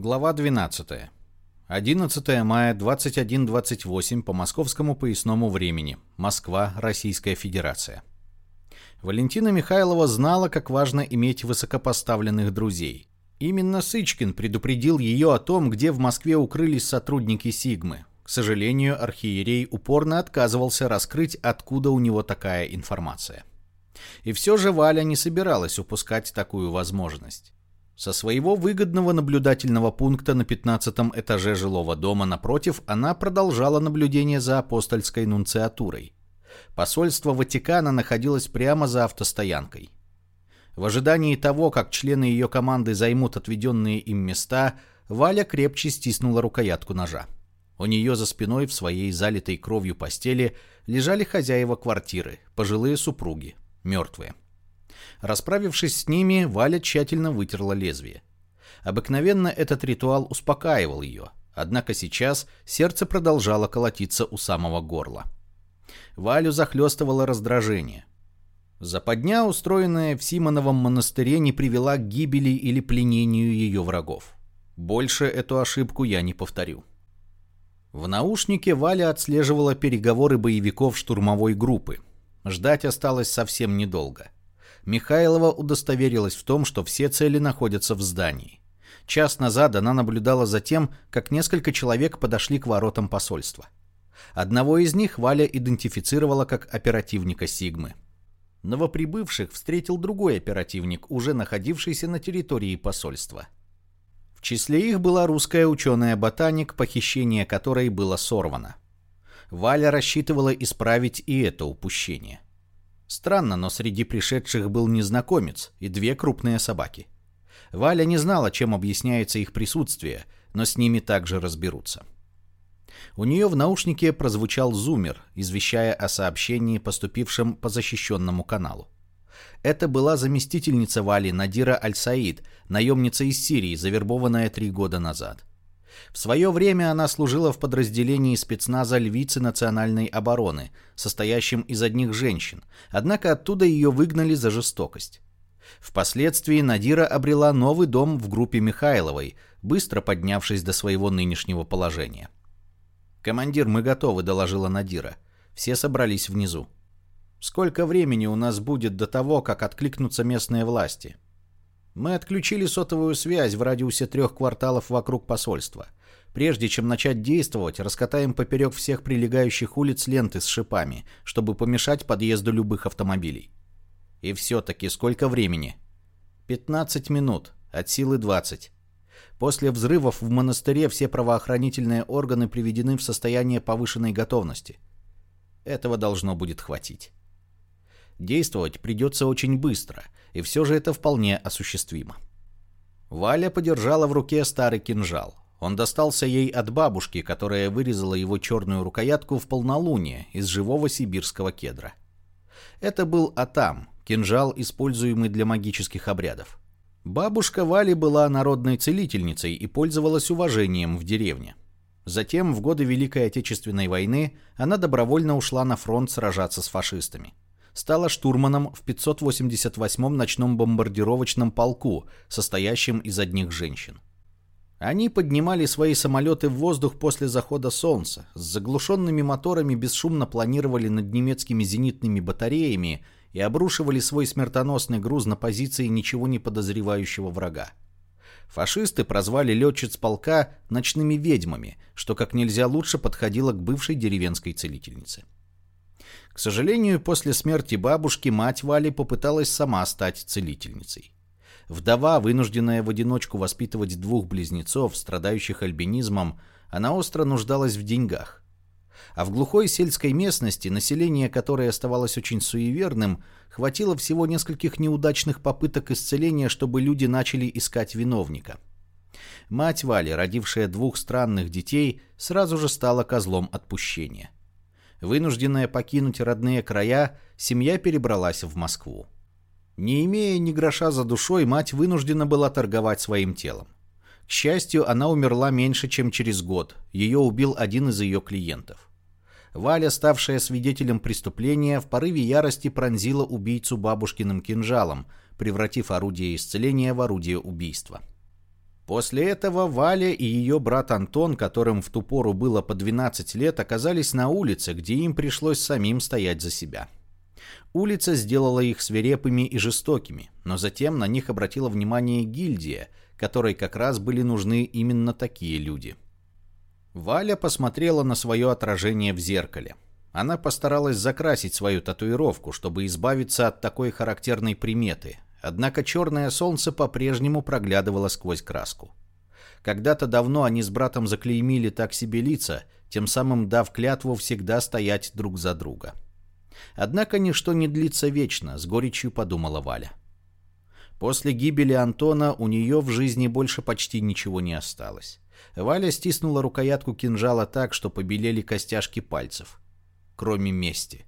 Глава 12. 11 мая 21.28 по московскому поясному времени. Москва, Российская Федерация. Валентина Михайлова знала, как важно иметь высокопоставленных друзей. Именно Сычкин предупредил ее о том, где в Москве укрылись сотрудники Сигмы. К сожалению, архиерей упорно отказывался раскрыть, откуда у него такая информация. И все же Валя не собиралась упускать такую возможность. Со своего выгодного наблюдательного пункта на 15 этаже жилого дома напротив она продолжала наблюдение за апостольской нунциатурой. Посольство Ватикана находилось прямо за автостоянкой. В ожидании того, как члены ее команды займут отведенные им места, Валя крепче стиснула рукоятку ножа. У нее за спиной в своей залитой кровью постели лежали хозяева квартиры, пожилые супруги, мертвые. Расправившись с ними, Валя тщательно вытерла лезвие. Обыкновенно этот ритуал успокаивал ее, однако сейчас сердце продолжало колотиться у самого горла. Валю захлестывало раздражение. Западня, устроенная в Симоновом монастыре, не привела к гибели или пленению ее врагов. Больше эту ошибку я не повторю. В наушнике Валя отслеживала переговоры боевиков штурмовой группы. Ждать осталось совсем недолго. Михайлова удостоверилась в том, что все цели находятся в здании. Час назад она наблюдала за тем, как несколько человек подошли к воротам посольства. Одного из них Валя идентифицировала как оперативника Сигмы. Новоприбывших встретил другой оперативник, уже находившийся на территории посольства. В числе их была русская ученая-ботаник, похищение которой было сорвано. Валя рассчитывала исправить и это упущение. Странно, но среди пришедших был незнакомец и две крупные собаки. Валя не знала, чем объясняется их присутствие, но с ними также разберутся. У нее в наушнике прозвучал зумер, извещая о сообщении, поступившем по защищенному каналу. Это была заместительница Вали Надира Аль-Саид, наемница из Сирии, завербованная три года назад. В свое время она служила в подразделении спецназа «Львицы национальной обороны», состоящем из одних женщин, однако оттуда ее выгнали за жестокость. Впоследствии Надира обрела новый дом в группе Михайловой, быстро поднявшись до своего нынешнего положения. «Командир, мы готовы», — доложила Надира. Все собрались внизу. «Сколько времени у нас будет до того, как откликнутся местные власти?» Мы отключили сотовую связь в радиусе трех кварталов вокруг посольства. Прежде чем начать действовать, раскатаем поперек всех прилегающих улиц ленты с шипами, чтобы помешать подъезду любых автомобилей. И все-таки сколько времени? 15 минут, от силы 20. После взрывов в монастыре все правоохранительные органы приведены в состояние повышенной готовности. Этого должно будет хватить. Действовать придется очень быстро, и все же это вполне осуществимо. Валя подержала в руке старый кинжал. Он достался ей от бабушки, которая вырезала его черную рукоятку в полнолуние из живого сибирского кедра. Это был Атам, кинжал, используемый для магических обрядов. Бабушка Вали была народной целительницей и пользовалась уважением в деревне. Затем, в годы Великой Отечественной войны, она добровольно ушла на фронт сражаться с фашистами стала штурманом в 588-м ночном бомбардировочном полку, состоящем из одних женщин. Они поднимали свои самолеты в воздух после захода солнца, с заглушенными моторами бесшумно планировали над немецкими зенитными батареями и обрушивали свой смертоносный груз на позиции ничего не подозревающего врага. Фашисты прозвали летчиц полка «ночными ведьмами», что как нельзя лучше подходило к бывшей деревенской целительнице. К сожалению, после смерти бабушки мать Вали попыталась сама стать целительницей. Вдова, вынужденная в одиночку воспитывать двух близнецов, страдающих альбинизмом, она остро нуждалась в деньгах. А в глухой сельской местности, население которой оставалось очень суеверным, хватило всего нескольких неудачных попыток исцеления, чтобы люди начали искать виновника. Мать Вали, родившая двух странных детей, сразу же стала козлом отпущения. Вынужденная покинуть родные края, семья перебралась в Москву. Не имея ни гроша за душой, мать вынуждена была торговать своим телом. К счастью, она умерла меньше, чем через год. Ее убил один из ее клиентов. Валя, ставшая свидетелем преступления, в порыве ярости пронзила убийцу бабушкиным кинжалом, превратив орудие исцеления в орудие убийства. После этого Валя и ее брат Антон, которым в ту пору было по 12 лет, оказались на улице, где им пришлось самим стоять за себя. Улица сделала их свирепыми и жестокими, но затем на них обратила внимание гильдия, которой как раз были нужны именно такие люди. Валя посмотрела на свое отражение в зеркале. Она постаралась закрасить свою татуировку, чтобы избавиться от такой характерной приметы, однако черное солнце по-прежнему проглядывало сквозь краску. Когда-то давно они с братом заклеймили так себе лица, тем самым дав клятву всегда стоять друг за друга. Однако ничто не длится вечно, с горечью подумала Валя. После гибели Антона у нее в жизни больше почти ничего не осталось. Валя стиснула рукоятку кинжала так, что побелели костяшки пальцев. Кроме мести.